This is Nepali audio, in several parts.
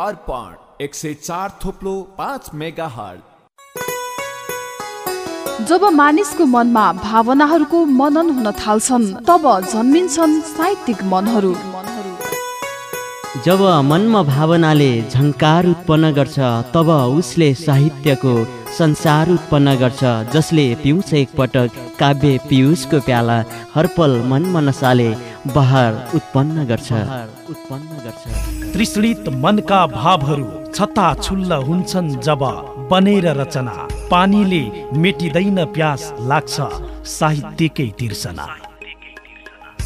अर्पण एक सय चार थोप्लो पाँच मेगा हल जब मानिसको मनमा भावनाहरूको मनन हुन थाल्छन् तब जन्मिन्छन् साहित्यिक मनहरू। जब मनमा भावनाले झङ्कार उत्पन्न गर्छ तब उसले साहित्यको संसार उत्पन्न गर्छ जसले पिउँछ एकपटक काव्य पियुषको प्याला हरपल मन मनसाले बहार उत्पन्न गर्छ। उत्पन्न गर्छ। तृष्णित मनका भावहरू छत्ता छुल्ल हुन्छन् जब बनेर रचना। पानीले मेटिँदैन प्यास लाग्छ साहित्यकै तिर्सना।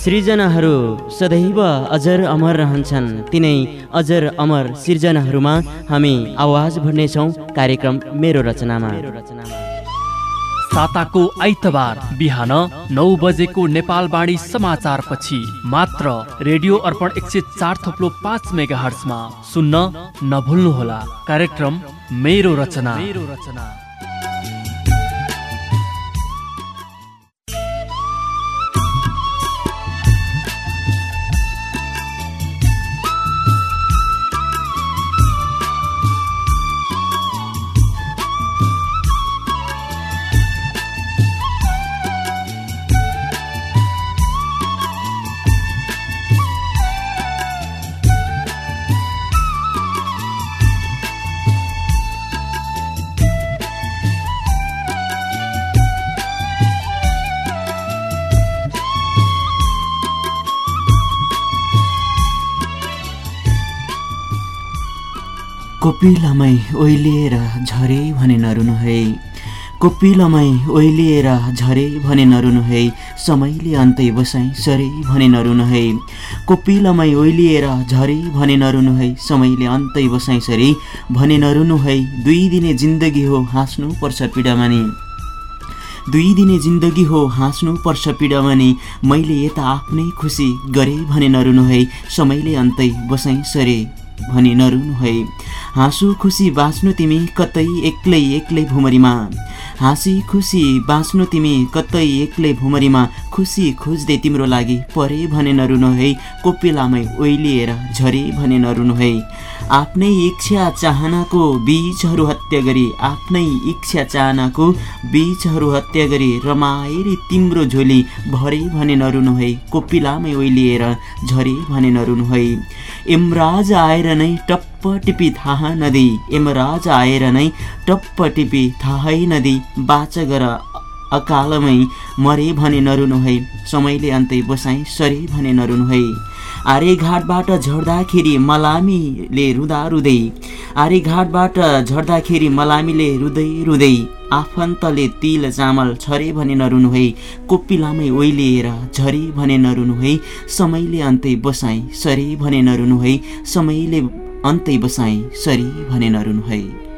सृजनाहरू सदैव अजर अमर रहन्छन्। तिनै अजर अमर सृजनाहरूमा हामी आवाज भर्नेछौँ। कार्यक्रम मेरो रचनामा। साताको आइतबार बिहान नौ बजेको नेपालवाणी समाचारपछि मात्र रेडियो अर्पण एक सय चार थोप्लो पाँच मेगा हर्समा सुन्न नभुल्नुहोला। कार्यक्रम मेरो रचना मेरो रचना। कोपिलामै ओइलिएर झरे भने नरुनु है। कोपिलामै ओइलिएर झरे भने नरुनु है। समयले अन्तै बसाइ सरे भने नरुनु है। कोपिलामै ओइलिएर झरे भने नरुनु है। समयले अन्तै बसाइ सरे भने नरुनु है। दुई दिने जिन्दगी हो हाँस्नु पर्छ पीडामानी। दुई दिने जिन्दगी हो हाँस्नु पर्छ पीडामानी। मैले यता आफ्नै खुसी गरे भने नरुनु है। समयले अन्तै बसाइ सरे भनी नरुनु है। हाँसु खुसी बाँच्नु तिमी कतै एक्लै एक्लै भुमरीमा। हाँसी खुसी बाँच्नु तिमी कतै एक्लै भुमरीमा। खुसी खोज्दै तिम्रो लागि परे भने नरुनु है। कोपिलामै ओइलिएर झरे भने नरुनु है। आफ्नै इच्छा चाहनाको बीजहरू हत्या गरी आफ्नै इच्छा चाहनाको बीजहरू हत्या गरी रमाएरी तिम्रो झोली भरे भने नरुनु है। कोपिलामै ओइलिएर झरे भने नरुनु है। यमराज आएर नै टप्प टिपी थाहा नदी यमराज आएर नै टप्प टिपी थाहै नदी बाच गर अकालमै मरे भने नरुनु है समयले अन्तै बसाइ सरे भने नरुनु है आर्यघाटबाट झर्दाखेरि मलामीले रुँदा रुँदै आर्यघाटबाट झर्दाखेरि मलामीले रुँदै रुँदै। आफन्तले तिल चामल छरे भने नरुनु है कोपिलामै ओइलिएर झरे भने नरुनु है समयले अन्तै बसाइ सरे भने नरुनु है समयले अन्तै बसाइ सरी भने नरुनु है।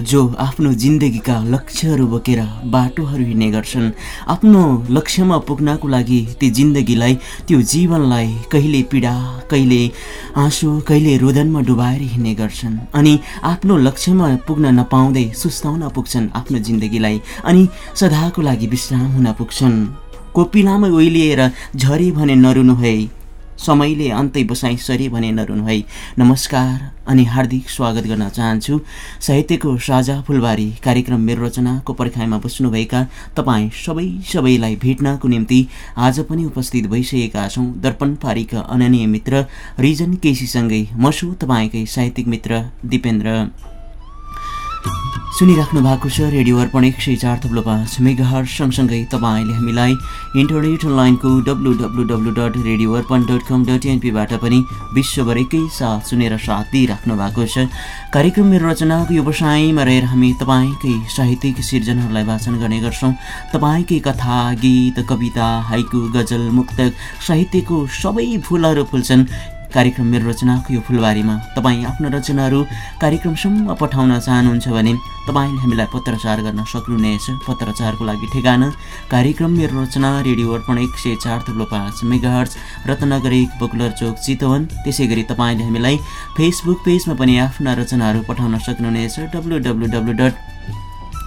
जो आफ्नो जिन्दगीका लक्ष्यहरू बोकेर बाटोहरू हिँड्ने गर्छन् आफ्नो लक्ष्यमा पुग्नको लागि ती जिन्दगीलाई त्यो जीवनलाई कहिले पीडा कहिले आँसु कहिले रोदनमा डुबाएर हिँड्ने गर्छन्। अनि आफ्नो लक्ष्यमा पुग्न नपाउँदै सुस्ताउन पुग्छन् आफ्नो जिन्दगीलाई अनि सदाको लागि विश्राम हुन पुग्छन्। कोपिलामै ओइलिएर झरे भने नरुनु है। समयले अन्तै बसाइ सरे भने नरुनु है नमस्कार अनि हार्दिक स्वागत गर्न चाहन्छु। साहित्यको साझा फुलबारी कार्यक्रम मेरो रचनाको पर्खाइमा बस्नुभएका तपाईँ सबै सबैलाई भेट्नको निम्ति आज पनि उपस्थित भइसकेका छौँ दर्पण पारीका अननीय मित्र रिजन केसीसँगै म छु तपाईँकै साहित्यिक मित्र दिपेन्द्र। सुनिराख्नु भएको छ रेडियो अर्पण एक सय चार थप्लो पाँच मेगाहर सँगसँगै तपाईँले हामीलाई इन्टरनेट अनलाइनको W W W dot radio Arpan dot com dot एनपीबाट पनि विश्वभरिकै साथ सुनेर साथ दिइराख्नु भएको छ। कार्यक्रम मेरो रचनाको व्यवसायमा रहेर हामी तपाईँकै साहित्यिक सिर्जनाहरूलाई वाचन गर्ने गर्छौँ। तपाईँकै कथा गीत कविता हाइकु गजल मुक्तक साहित्यको सबै फुलहरू फुल्छन्। कार्यक्रम मेरो रचनाको यो फुलबारीमा तपाईँ आफ्नो रचनाहरू कार्यक्रमसम्म पठाउन चाहनुहुन्छ भने तपाईँले हामीलाई पत्रचार गर्न सक्नुहुनेछ। पत्रचारको लागि ठेगाना कार्यक्रम मेरो रचना रेडियो अर्पण एक सय चार थप्लो पाँच मेगाहर्च रत्नगर बकुलर चोक चितवन। त्यसै गरी तपाईँले हामीलाई फेसबुक पेजमा पनि आफ्ना रचनाहरू पठाउन सक्नुहुनेछ। W W W dot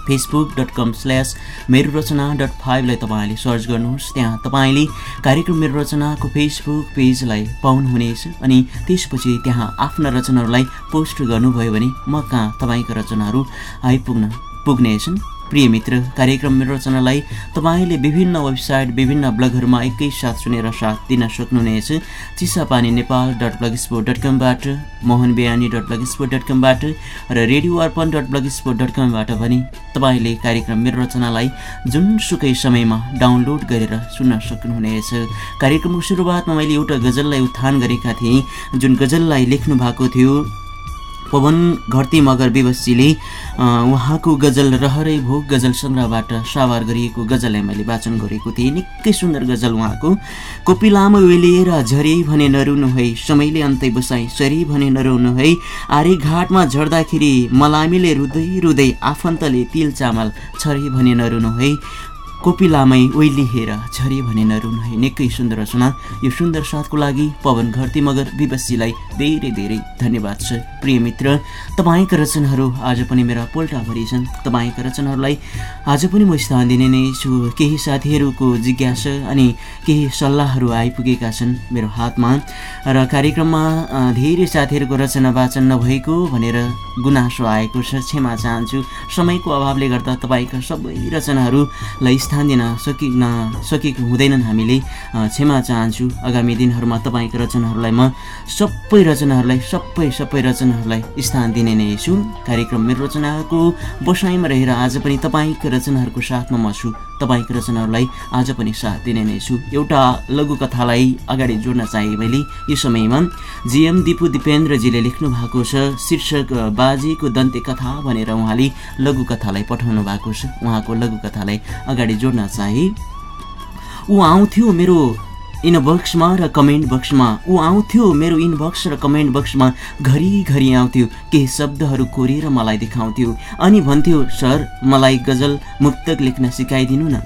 Facebook dot com slash मेरो रचना डट फाइभलाई तपाईँले सर्च गर्नुहोस्। त्यहाँ तपाईँले कार्यक्रम मेरो रचनाको फेसबुक पेजलाई पाउनुहुनेछ अनि त्यसपछि त्यहाँ आफ्ना रचनाहरूलाई पोस्ट गर्नुभयो भने म कहाँ तपाईँका रचनाहरू आइपुग्न पुग्नेछन्? प्रिय मित्र कार्यक्रम मेरो रचनालाई तपाईँले विभिन्न वेबसाइट विभिन्न ब्लगहरूमा एकैसाथ सुनेर साथ दिन सक्नुहुनेछ। Chisapani Nepal dot blogspot dot कमबाट Mohan Bihani dot blogspot dot कमबाट र radio Arpan dot blogspot dot कमबाट पनि तपाईँले कार्यक्रम मेरो रचनालाई जुनसुकै समयमा डाउनलोड गरेर सुन्न सक्नुहुनेछ। कार्यक्रमको सुरुवातमा मैले एउटा गजललाई उत्थान गरेका थिएँ जुन गजललाई लेख्नु भएको थियो। पवन घरती मगर विवशजीले उहाँको गजल रहरै भोग गजल सङ्ग्रहबाट सावार गरिएको गजललाई मैले वाचन गरेको थिएँ। निकै सुन्दर गजल उहाँको। कोपिलामा वेलिएर झरे भने नरुनु है समयले अन्तै बसाइ सरी भने नरुनु है आरे घाटमा झर्दाखेरि मलामीले रुँदै रुँदै आफन्तले तिल चामल छरे भने नरुनु है कोपिलामै ओइलिहेर झरे भने नरुनु है। निकै सुन्दर रचना यो सुन्दर साथको लागि पवन घरती मगर विवशजीलाई धेरै धेरै धन्यवाद छ प्रिय मित्र। तपाईँका रचनाहरू आज पनि मेरा पोल्टाभरि छन्। तपाईँका रचनाहरूलाई आज पनि म स्थान दिने नै छु। केही साथीहरूको जिज्ञासा अनि केही सल्लाहहरू आइपुगेका छन् मेरो हातमा। र कार्यक्रममा धेरै साथीहरूको रचना वाचन नभएको भनेर गुनासो आएको छ क्षमा चाहन्छु। समयको अभावले गर्दा तपाईँका सबै रचनाहरूलाई स्थान दिन सकिन सकेको हुँदैनन् हामीले। क्षमा चाहन्छु। आगामी दिनहरूमा तपाईँका रचनाहरूलाई म सबै रचनाहरूलाई सबै सबै रचनाहरूलाई स्थान दिने नै छु। कार्यक्रम मेरो रचनाको बसाइमा रहेर आज पनि तपाईँका रचनाहरूको साथमा म छु। तपाईँका रचनाहरूलाई आज पनि साथ दिने नै छु। एउटा लघुकथालाई अगाडि जोड्न चाहे मैले यो समयमा। जिएम दिपु दिपेन्द्रजीले लेख्नु भएको छ शीर्षक बाजेको दन्ते कथा भनेर उहाँले लघुकथालाई पठाउनु भएको छ। उहाँको लघुकथालाई अगाडि जोड्न चाहे ऊ आउँथ्यो मेरो इनबक्समा र कमेन्ट बक्समा। ऊ आउँथ्यो मेरो इनबक्स र कमेन्ट बक्समा। घरिघरि आउँथ्यो केही शब्दहरू कोरेर मलाई देखाउँथ्यो। अनि भन्थ्यो सर मलाई गजल मुक्तक लेख्न सिकाइदिनु न।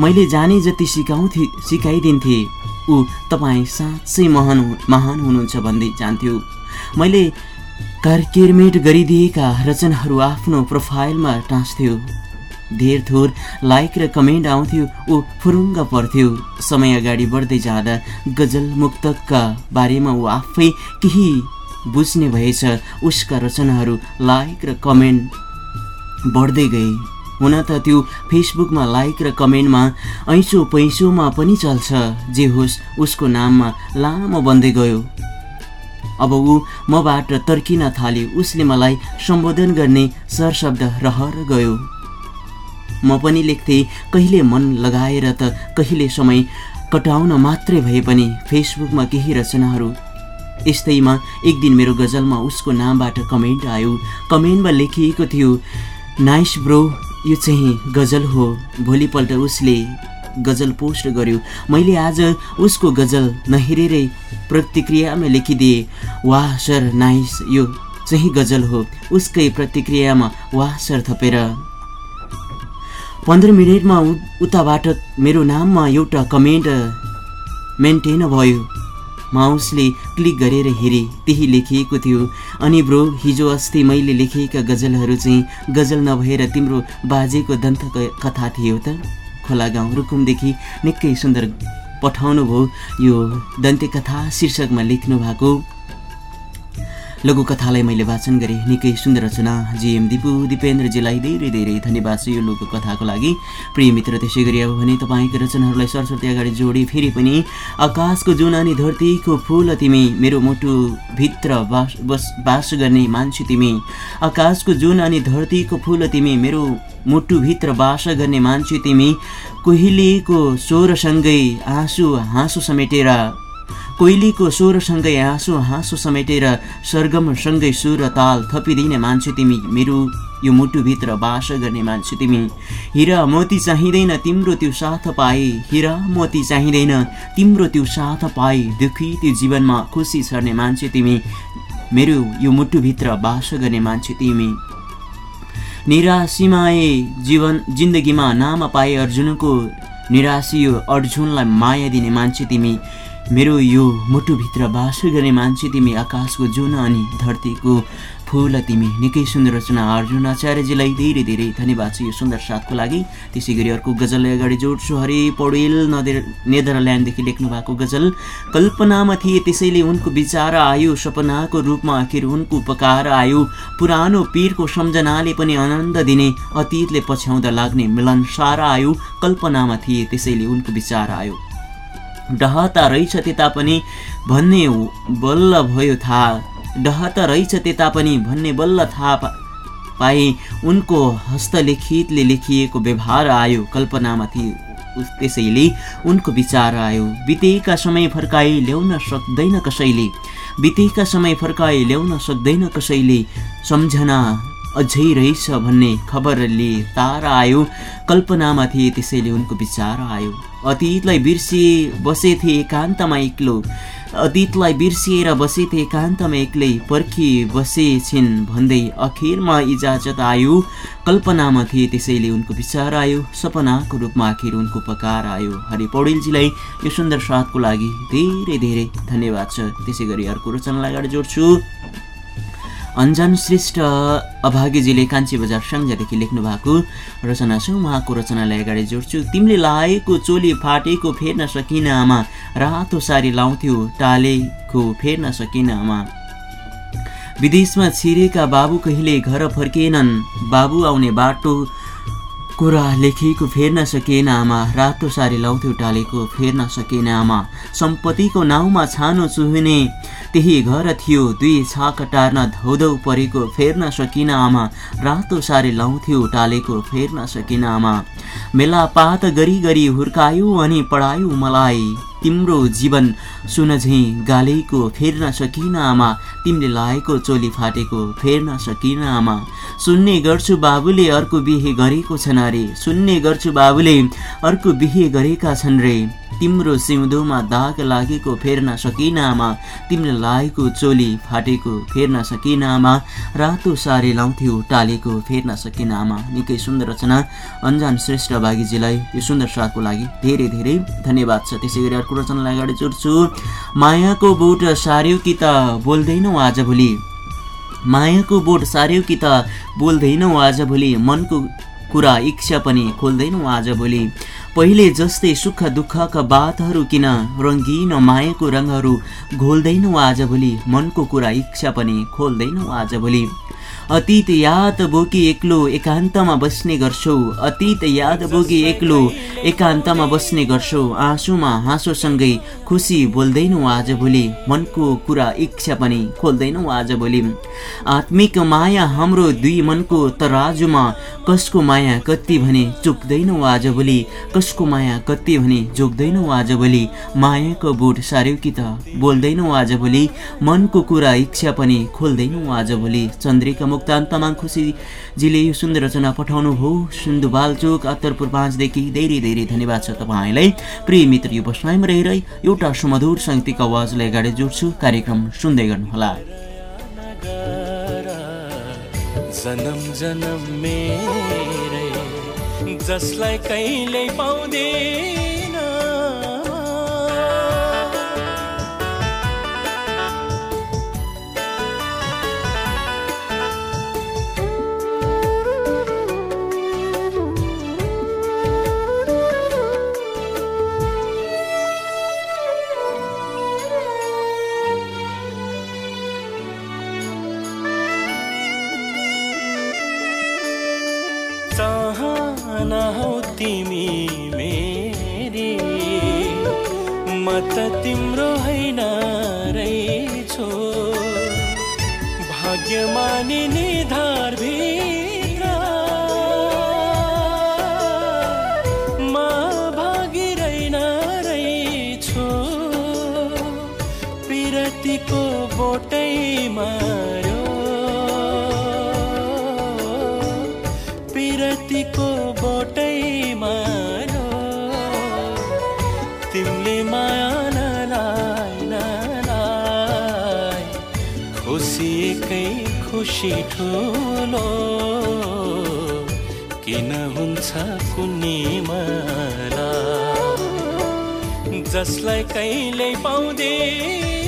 मैले जाने जति सिकाउँथे सिकाइदिन्थेँ। ऊ तपाईँ साँच्चै महान महान हुनुहुन्छ भन्दै जान्थ्यो। मैले कार्केरमेट गरिदिएका रचनाहरू आफ्नो प्रोफाइलमा टाँस्थ्यो। धेर थोर लाइक र कमेन्ट आउँथ्यो ऊ फुरुङ्ग पर्थ्यो। समय अगाडि बढ्दै जाँदा गजल मुक्तकका बारेमा ऊ आफै केही बुझ्ने भएछ। उसका रचनाहरू लाइक र कमेन्ट बढ्दै गए। हुन त त्यो फेसबुकमा लाइक र कमेन्टमा ऐँसो पैँसोमा पनि चल्छ जे होस् उसको नाममा लामो बन्दै गयो। अब ऊ मबाट तर्किन थाल्यो। उसले मलाई सम्बोधन गर्ने सरशब्द रहर गयो। म पनि लेख्थेँ। कहिले मन लगाएर त कहिले समय कटाउन मात्रै भए पनि फेसबुकमा केही रचनाहरू। यस्तैमा एक दिन मेरो गजलमा उसको नामबाट कमेन्ट आयो। कमेन्टमा लेखिएको थियो नाइस ब्रो यो चाहिँ गजल हो। भोलिपल्ट उसले गजल पोस्ट गर्यो। मैले आज उसको गजल नहेरेरै प्रतिक्रियामा लेखिदिएँ वाह सर नाइस यो चाहिँ गजल हो। उसकै प्रतिक्रियामा वाह सर थपेर पन्ध्र मिनटमा उताबाट मेरो नाममा एउटा कमेन्ट मेन्टेन भयो। माउसले क्लिक गरेर हेरेँ त्यही लेखिएको थियो। अनि ब्रो हिजो अस्ति मैले लेखेका गजलहरू चाहिँ गजल नभएर तिम्रो बाजेको दन्त कथा थियो त? खोला गाउँ रुकुमदेखि निकै सुन्दर पठाउनु भयो यो दन्ते कथा शीर्षकमा लेख्नु भएको लघुकथालाई मैले वाचन गरेँ। निकै सुन्दर रचना। जिएम दिपु दिपेन्द्रजीलाई धेरै धेरै धन्यवाद छ यो लघुकथाको लागि। प्रिय मित्र त्यसै गरी अब भने तपाईँको रचनाहरूलाई सरस्वती अगाडि जोडे फेरि पनि आकाशको जुन अनि धरतीको फुल तिमी मेरो मुटुभित्र बास बस गर्ने मान्छे तिमी। आकाशको जुन अनि धरतीको फुल तिमी मेरो मुटुभित्र बास गर्ने मान्छे तिमी। कोइलीको स्वरसँगै आँसु हाँसो समेटेर कोइलीको स्वरसँगै हाँसो हाँसो समेटेर सरगमसँगै सुर ताल थपिदिने मान्छे तिमी मेरो। यो मुटुभित्र बास गर्ने मान्छे तिमी। हिरा मोती चाहिँदैन तिम्रो त्यो साथ पाए। हिरा मोती चाहिँदैन तिम्रो त्यो साथ पाए। दुखी त्यो जीवनमा खुसी छर्ने मान्छे तिमी। मेरो यो मुटुभित्र बास गर्ने मान्छे तिमी। निराशीमाए जीवन जिन्दगीमा नाम पाए अर्जुनको। निराशियो अर्जुनलाई माया दिने मान्छे तिमी। मेरो यो मुटुभित्र बास गर्ने मान्छे तिमी आकाशको जुन अनि धरतीको फुल तिमी निकै सुन्दर रचना अर्जुन आचार्यजीलाई धेरै धेरै धन्यवाद छ यो सुन्दर साथको लागि। त्यसै गरी अर्को गजललाई अगाडि जोड्छु। हरे पौडेल नदेर नेदरल्यान्डदेखि लेख्नु भएको गजल। कल्पनामा थिए त्यसैले उनको विचार आयो सपनाको रूपमा आखिर उनको उपकार आयो। पुरानो पीरको सम्झनाले पनि आनन्द दिने अतीतले पछ्याउँदा लाग्ने मिलनसार आयो। कल्पनामा थिए त्यसैले उनको विचार आयो। डहता रहेछ त्यता पनि भन्ने बल्ल भयो थाहा डहता रहेछ त्यता पनि भन्ने बल्ल थाहा पा पाए उनको हस्तलिखितले लेखिएको व्यवहार आयो कल्पनामा उस- त्यसैले उनको विचार आयो बितेका समय फर्काई ल्याउन सक्दैन कसैले। बितेका समय फर्काई ल्याउन सक्दैन कसैले। सम्झना अझै रहेछ भन्ने खबरले तार आयो। कल्पनामा थिए त्यसैले उनको विचार आयो। अतीतलाई बिर्सिए बसेथे एकान्तमा एक्लो। अतीतलाई बिर्सिएर बसेथे एकान्तमा एक्लै पर्खी बसेछिन् भन्दै अखिरमा इजाजत आयो। कल्पनामा थिए त्यसैले उनको विचार आयो। सपनाको रूपमा आखिर उनको पकार आयो। हरि पौडेलजीलाई यो सुन्दर साथको लागि धेरै धेरै धन्यवाद छ। त्यसै गरी अर्को रचनालाई अगाडि जोड्छु। अन्जन श्रेष्ठ अभागीजीले कान्छी बजार सङ्घदेखि लेख्नु भएको रचना छ। उहाँको रचनालाई अगाडि जोड्छु। तिमीले लाएको चोली फाटेको फेर्न सकिन आमा रातो सारी लाउँथ्यो टालेको फेर्न सकिन आमा विदेशमा छिरेका बाबु कहिले घर फर्केनन्? बाबु आउने बाटो कुरा लेखिएको फेर्न सकेन आमा। रातो सारी लाउँथ्यो टालेको फेर्न सकेन आमा। सम्पत्तिको नाउँमा छानो चुहिने त्यही घर थियो। दुई छाक टार्न धौधौ परेको फेर्न सकिन आमा। रातो सारी लाउँथ्यो टालेको फेर्न सकिन आमा। मेला पात गरी गरी हुर्कायो अनि पढायो मलाई। तिम्रो जीवन सुन झैँ गालेको फेर्न सकिन आमा। तिमीले लाएको चोली फाटेको फेर्न सकिन आमा। सुन्ने गर्छु बाबुले अर्को बिहे गरेको छन् अरे। सुन्ने गर्छु बाबुले अर्को बिहे गरेका छन् रे। तिम्रो सिउँदोमा दाग लागेको फेर्न सकिन आमा तिमीले लागेको चोली फाटेको फेर्न सकिन आमा रातो सारी लाउँथ्यौ टालेको फेर्न सकिन आमा निकै सुन्दर रचना। अन्जान श्रेष्ठ बागीजीलाई यो सुन्दर साथको लागि धेरै धेरै धन्यवाद छ। त्यसै गरी अर्को रचनालाई अगाडि जोड्छु। मायाको बोट सार्यो कि त बोल्दैनौ आजभोलि मायाको बोट सार्यो कि त बोल्दैनौ आजभोलि मनको कुरा इच्छा पनि खोल्दैनौ आजभोलि पहिले जस्तै सुख दुःखका बातहरू किन रङ्गिन मायाको रङहरू घोल्दैनौ आजभोलि मनको कुरा इच्छा पनि खोल्दैनौ आजभोलि अतीत याद बोकी एक्लो एकान्तमा बस्ने गर्छौ। अतीत याद बोकी एक्लो एकान्तमा बस्ने गर्छौ। आँसुमा हाँसोसँगै खुसी बोल्दैनौ आजभोलि मनको कुरा इच्छा पनि खोल्दैनौ आजभोलि आत्मिक माया हाम्रो दुई मनको तराजुमा। कसको माया कति भने चुक्दैनौ आजभोलि कसको माया कति भने जोग्दैनौ आजभोलि मायाको बुट सार्यो कि त? बोल्दैनौ आजभोलि मनको कुरा इच्छा पनि खोल्दैनौ आजभोलि चन्द्रिका मुक्तान तमाङ खुसीजीले यो सुन्दर रचना पठाउनु हो। सिन्धुबाल चोक अत्तरपुर पाँचदेखि धेरै धेरै धन्यवाद छ तपाईँलाई। प्रिय मित्र यो बसाइमा रहेर एउटा सुमधुर साङ्गीतिक आवाजलाई अगाडि जोड्छु। कार्यक्रम सुन्दै गर्नुहोला। जन्म जन्म जसलाई कहिल्यै पाउँदैन हौ तिमी मेरी। म त तिम्रो होइन रहेछो। भाग्यमानी निधार म भागिरहेन रहेछो। पिरतीको बोटै खुसी ठुलो। किन हुन्छ कुन्नी मला जसलाई कहिल्यै पाउँदैन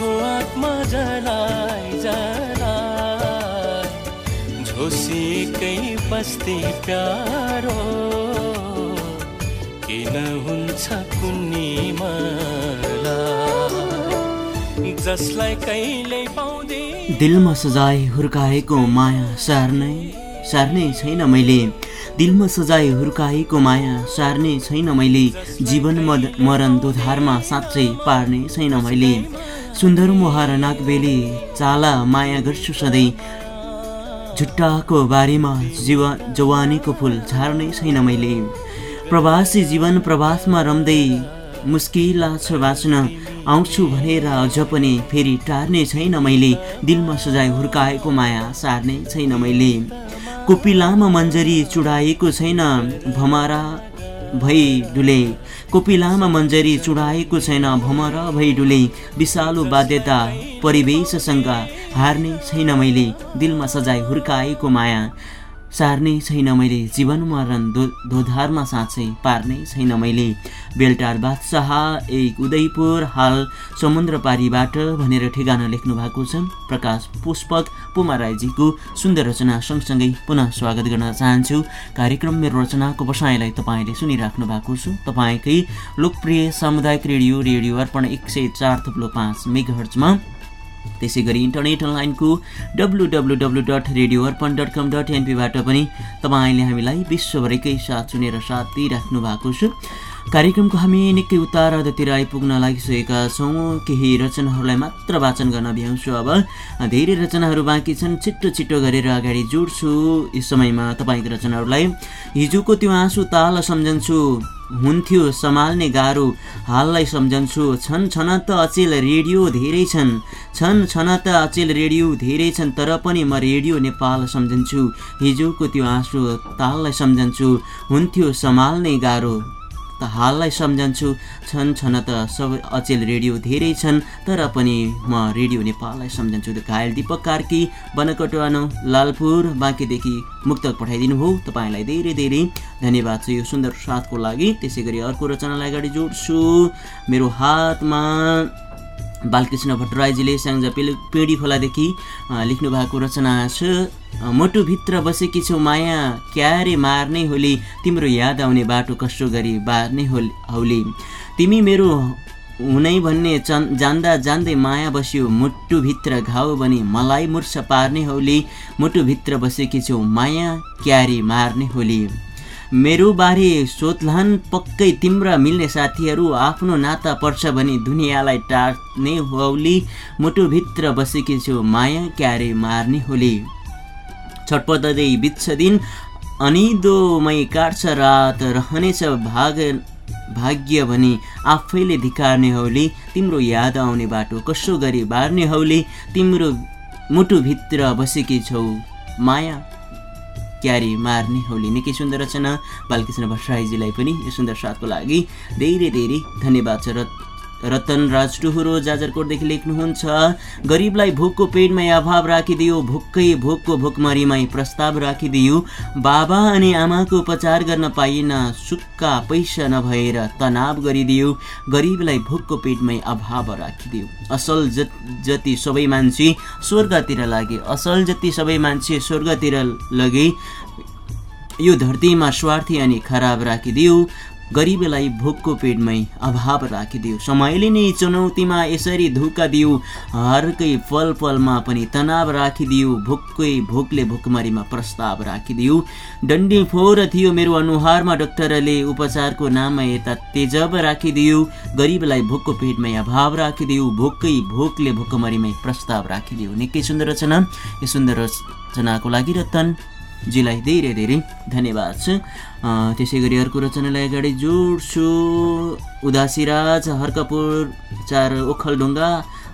चोखो आत्मा जलाई जलाई झोसिएकै बस्ती प्यारो किन हुन्छ कुन्नी मलाई जसलाई कहिल्यै पाउँदै दिलमा सजाए हुर्काएको माया सार्नै सार्ने छैन मैले। दिलमा सजाए हुर्काएको माया सार्ने छैन मैले। जीवन मद मरण दुधारमा साँच्चै पार्ने छैन मैले। सुन्दर मुहार नागबेली चाला माया गर्छु सधैँ। झुट्टाको बारेमा जीव जवानीको फुल झार्ने छैन मैले। प्रवासी जीवन प्रवासमा रम्दै मुस्किल छ बाँच्न आउँछु भनेर अझ पनि फेरि टार्ने छैन मैले। दिलमा सजाय हुर्काएको माया सार्ने छैन मैले। कोपिलामा मन्जरी चुडाएको छैन। भमरा भई डुले। कोपिलामा मन्जरी चुडाएको छैन भमर भई डुले। विषालु बाध्यता परिवेशसँग हार्ने छैन मैले। दिलमा सजाय हुर्काएको माया। सार्ने छैन मैले जीवन मरण दो दोधारमा साँच्चै पार्ने छैन मैले। बेलटार बादशाह एक उदयपुर हाल समुद्र पारीबाट भनेर ठेगाना लेख्नु भएको छ प्रकाश पुष्पक पुमा राईजीको सुन्दर रचना सँगसँगै पुनः स्वागत गर्न चाहन्छु। कार्यक्रम मेरो रचनाको बसाइलाई तपाईँले सुनिराख्नु भएको छु। तपाईँकै लोकप्रिय सामुदायिक रेडियो रेडियो अर्पण एक सय चार थुप्लो पाँच मेगाहर्जमा त्यसै गरी इन्टरनेट अनलाइनको W W W dot radio Arpan dot com dot एनपीबाट पनि तपाईँले हामीलाई विश्वभरिकै साथ सुनेर साथ दिइराख्नु भएको छ। कार्यक्रमको हामी निकै उतारातिर आइपुग्न लागिसकेका छौँ। केही रचनाहरूलाई मात्र वाचन गर्न भ्याउँछु अब। धेरै रचनाहरू बाँकी छन्। छिट्टो छिट्टो गरेर अगाडि जोड्छु। यस समयमा तपाईँको रचनाहरूलाई हिजोको त्यो आँसु ताल सम्झन्छु। हुन्थ्यो सम्हाल्ने गाह्रो। हाललाई सम्झन्छु। छन् छन त अचेल रेडियो धेरै छन्। छन् छन त अचेल रेडियो धेरै छन् तर पनि म रेडियो नेपाल सम्झन्छु। हिजोको त्यो आँसु ताललाई सम्झन्छु। हुन्थ्यो सम्हाल्ने गाह्रो। त हाललाई सम्झन्छु। छन् छन त सबै अचेल रेडियो धेरै छन् तर पनि म रेडियो नेपाललाई सम्झन्छु घायल दिपक कार्की बनकटुवानो लालपुर बाँकीदेखि मुक्तक पठाइदिनु हो। तपाईँलाई धेरै धेरै धन्यवाद छ यो सुन्दर साथको लागि। त्यसै अर्को रचनालाई अगाडि जोड्छु। मेरो हातमा बालकृष्ण भट्टराईजीले स्याङ्जा पेलु पेडी खोलादेखि लेख्नु भएको रचना छ मुटुभित्र बसेकी छौ माया क्यारे मार्ने होली तिम्रो याद आउने बाटो कस्तो गरी बार्ने होली हौली। तिमी मेरो हुनै भन्ने चन् जान्दा जान्दै माया बस्यो मुटुभित्र घाउ बनी मलाई मुर्छ पार्ने होली मुटुभित्र बसेकी छौ माया क्यारे मार्ने होली। मेरो बारे पक्कै तिम्रा मिल्ने साथीहरू आफ्नो नाता पर्छ भने दुनियाँलाई टार्ने होली मुटुभित्र बसेकी छु माया क्यारे मार्ने होली। छटपट्दै बित्छ दिन अनिदोमै काट्छ रात रहनेछ भाग भाग्य भनी आफैले धिकार्ने हौली तिम्रो याद आउने बाटो कसो गरी बार्ने हौली तिम्रो मुटुभित्र बसेकी छौ माया। क्यारी मार्ने होली निकै सुन्दर रचना बालकृष्ण भट्टराईजीलाई पनि यो सुन्दर साथको लागि धेरै धेरै धन्यवाद छ र रतन राज टुहुरो जाजरकोटदेखि लेख्नुहुन्छ गरिबलाई भोकको पेटमै अभाव राखिदियो भोकै भोकको भोकमरीमै प्रस्ताव राखिदियो। बाबा अनि आमाको उपचार गर्न पाइएन सुक्का पैसा नभएर तनाव गरिदियो। गरिबलाई भोकको पेटमै अभाव राखिदियो। असल जति सबै मान्छे स्वर्गतिर लागे असल जति सबै मान्छे स्वर्गतिर लगे यो धरतीमा स्वार्थी अनि खराब राखिदियो। गरिबलाई भोकको पेटमै अभाव राखिदियो। समयले नै चुनौतीमा यसरी धोका दियो। हरकै फल फलमा पनि तनाव राखिदियो। भोकै भोकले भोकमरीमा प्रस्ताव राखिदियो। डन्डी फोहोर थियो मेरो अनुहारमा डाक्टरले उपचारको नाममा यता तेजब राखिदियो। गरिबलाई भोकको पेटमै अभाव राखिदियो। भोकै भोकले भोकमरीमै प्रस्ताव राखिदियो। निकै सुन्दर रचना। यो सुन्दर रचनाको लागि रतन। जीलाई धेरै धेरै धन्यवाद छ। त्यसै गरी अर्को रचनालाई अगाडि जोड्छु। उदासीराज हर्कपुर चार ओखलढुङ्गा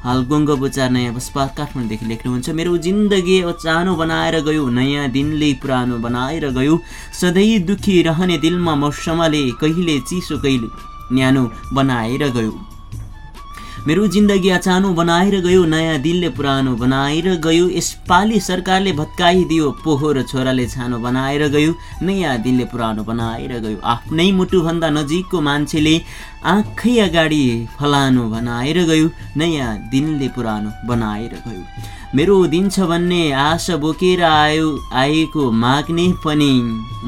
हाल गोङ्ग बुचार नयाँ बसपा काठमाडौँदेखि लेख्नुहुन्छ मेरो जिन्दगी अचानो बनाएर गयो नयाँ दिनले पुरानो बनाएर गयो। सधैँ दुखी रहने दिलमा मौसमले कहिले चिसो कहिले न्यानो बनाएर गयो। मेरो जिन्दगी अचानो बनाएर गयो नयाँ दिलले पुरानो बनाएर गयो। यसपालि सरकारले भत्काइदियो पोहोर छोराले छानो बनाएर गयो नयाँ दिलले पुरानो बनाएर गयो। आफ्नै मुटुभन्दा नजिकको मान्छेले आँखै अगाडि फलानो बनाएर गयो नयाँ दिनले पुरानो बनाएर गयो। मेरो दिन छ भन्ने आशा बोकेर आयो आएको माग्ने पनि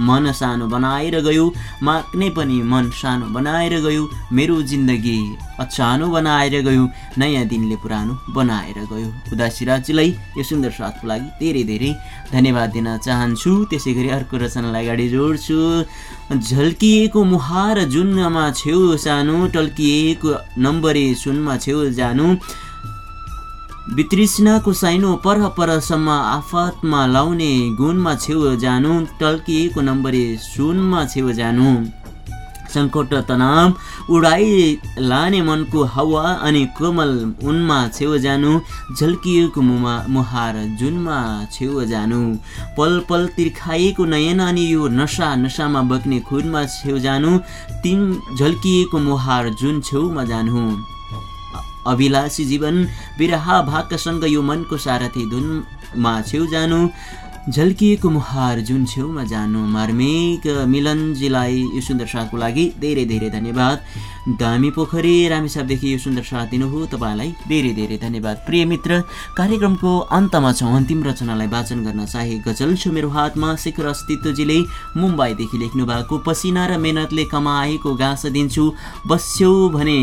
मन सानो बनाएर गयो माग्ने पनि मन सानो बनाएर गयो मेरो जिन्दगी अचानो बनाएर गयो नयाँ दिनले पुरानो बनाएर गयो। उदासी राज्यलाई यो सुन्दर साथको लागि धेरै धेरै धन्यवाद दिन चाहन्छु। त्यसै गरी अर्को रचनालाई अगाडि जोड्छु। झल्किएको मुहार जुनमा छेउ सानो टल्किएको नम्बरे सुनमा छेउ जानु। वितृष्णाको साइनो पर परसम्म आफतमा लाउने गुणमा छेउ जानु टल्किएको नम्बरे सुनमा छेउ जानु। सङ्कट तनाव उडाइ लाने मनको हावा अनि कोमल उनमा छेउ जानु झल्किएको मुमा मुहार जुनमा छेउ जानु। पल पल तिर्खाइएको नयन अनि यो नसा नसामा बग्ने खुनमा छेउ जानु तिन झल्किएको मुहार जुन छेउमा जानु। अभिलाषी जीवन बिरहा भागसँग यो मनको सारथी धुनमा छेउ जानु झल्किएको मुहार जुन छेउमा जानु मार्मिक मिलनजीलाई यो सुन्दर साथको लागि धेरै धेरै धन्यवाद। दामी पोखरी रामेसापदेखि यो सुन्दर साथ दिनुभयो तपाईँलाई धेरै धेरै धन्यवाद। प्रिय मित्र कार्यक्रमको अन्तमा छौँ। अन्तिम रचनालाई वाचन गर्न चाहे गजल छु मेरो हातमा शिखर अस्तित्वजीले मुम्बईदेखि लेख्नु भएको पसिना र मेहनतले कमाएको घाँस दिन्छु बस्यौ भने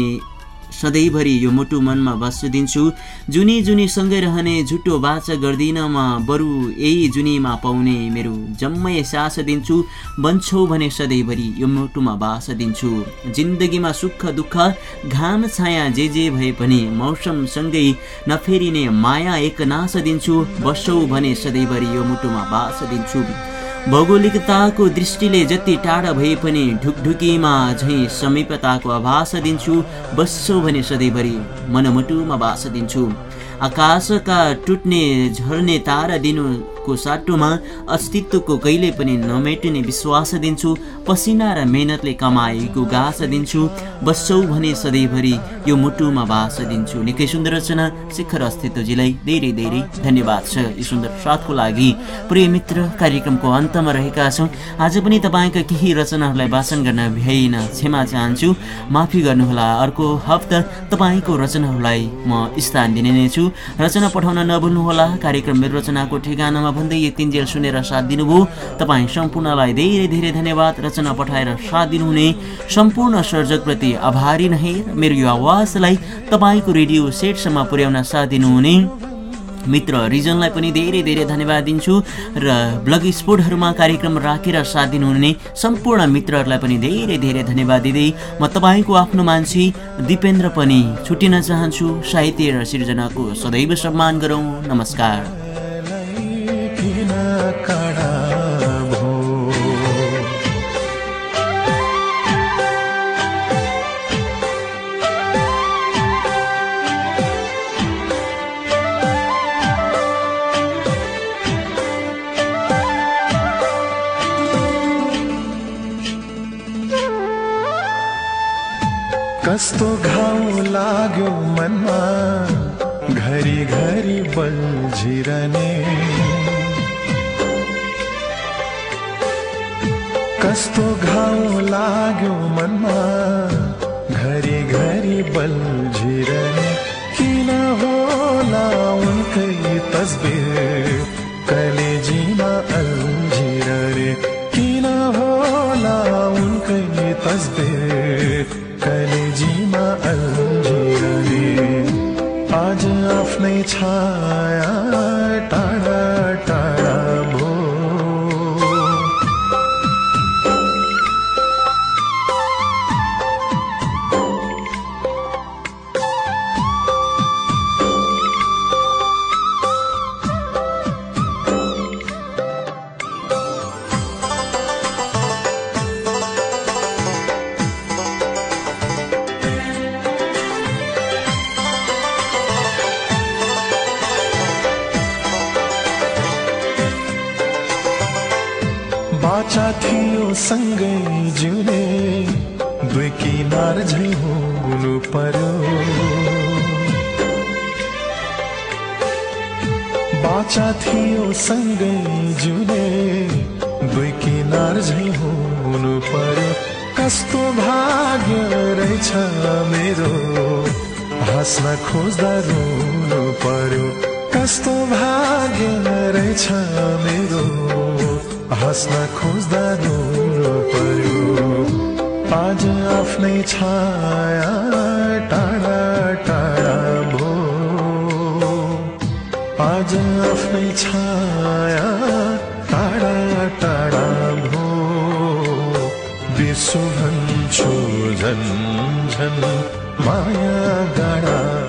सधैँभरि यो मुटु मनमा बस्न दिन्छु जुनी जुनी सँगै रहने झुटो बाचा गर्दिन म बरु यही जुनीमा पाउने मेरो जम्मै सास दिन्छु। बन्छौ भने सधैँभरि यो मुटुमा बास दिन्छु जिन्दगीमा सुख दुःख घाम छाया जे जे भए पनि मौसमसँगै नफेरिने माया एक नाश दिन्छु। बस्छौ भने सधैँभरि यो मुटुमा बास दिन्छु भौगोलिकताको दृष्टिले जति टाढा भए पनि ढुकढुकीमा झैँ समीपताको आभास दिन्छु बस्छौ भने सधैँभरि मनमुटुमा बास दिन्छु। आकाशका टुट्ने झर्ने तारा दिनुको साटोमा अस्तित्वको कहिले पनि नमेटिने विश्वास दिन्छु पसिना र मेहनतले कमाएको घाँस दिन्छु बस्छौ भने सधैँभरि यो मुटुमा बास दिन्छु। निकै सुन्दर रचना शिखर अस्तित्वजीलाई धेरै धेरै धन्यवाद छ यो सुन्दर साथको लागि। प्रिय मित्र कार्यक्रमको अन्तमा रहेका छौँ। आज पनि तपाईँका केही रचनाहरूलाई वाचन गर्न भ्याइन क्षमा चाहन्छु। माफी गर्नुहोला अर्को हप्ता तपाईँको रचनाहरूलाई म स्थान दिने नै छु। रचना पठाउन नभुल्नुहोला कार्यक्रम मेरो रचनाको ठेगानामा भन्दै एक तिनजेल सुनेर साथ दिनुभयो। तपाईँ सम्पूर्णलाई धेरै धेरै धन्यवाद। रचना पठाएर साथ दिनुहुने सम्पूर्ण सर्जकप्रति आभारी नै मेरो यो आवाजलाई तपाईँको रेडियो सेटसम्म पुर्याउन साथ दिनुहुने मित्र रिजनलाई पनि धेरै धेरै धन्यवाद दिन्छु र ब्लग स्पोर्टहरूमा कार्यक्रम राखेर साथ दिनुहुने सम्पूर्ण मित्रहरूलाई पनि धेरै धेरै धन्यवाद दिँदै म तपाईँको आफ्नो मान्छे दिपेन्द्र पनि छुट्टिन चाहन्छु। साहित्य र सिर्जनाको सदैव सम्मान गरौँ। नमस्कार। कस्तो घाउ लाग्यो मनमा घरि घरि बल्झिरहने कस्तो घाउ लाग्यो मनमा। घरि घरि बल्झिरहने किन होला उनकै तस्बिर? कलेजीमा अल्झिरहने किन होला उनकै तस्बिर? कलेजीमा अल्झिरहने आज आफ्नै छाया बाचा थियो सँगै जिउने दुई किनार झै हुनु पर्यो। बाचा थियो सँगै जिउने दुई किनार झै हुनु पर्यो। कस्तो भाग्य रहेछ मेरो हाँस्न खोज्दा रुनु पर्यो। कस्तो भाग्य रहेछ मेरो हाँस्न खोज्दा रुनु पर्यो। आज आफ्नै छाया टाढा टाढा भो। आज आफ्नै छाया टाढा टाढा भो। बिर्सु भन्छु झन् झन् माया गाडा।